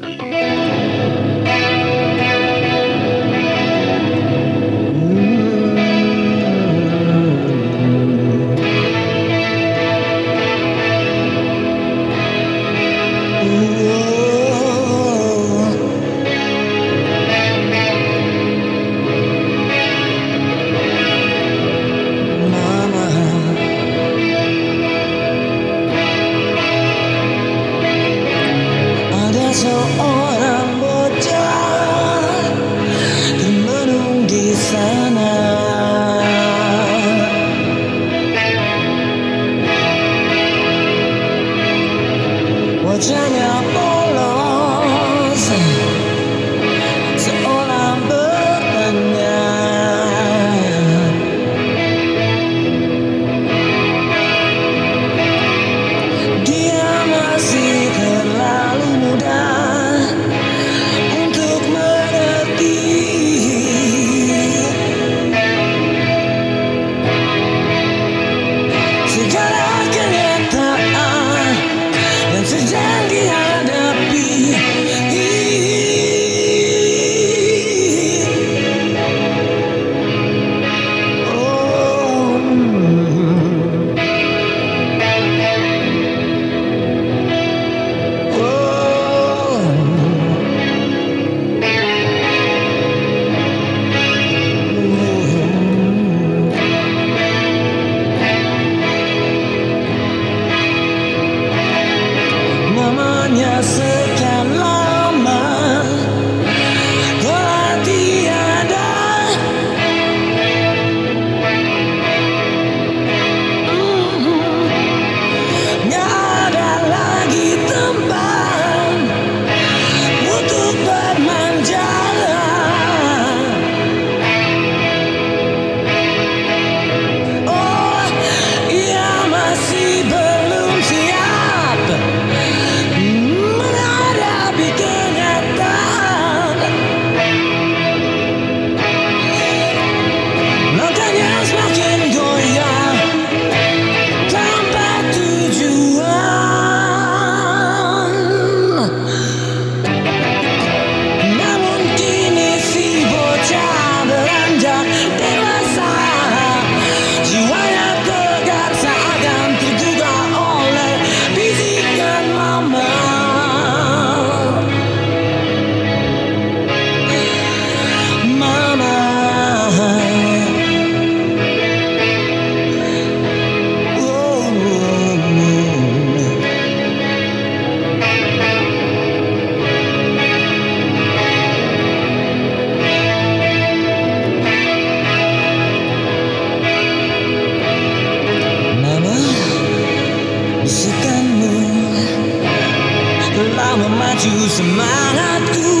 Música milczenia memacu semangatku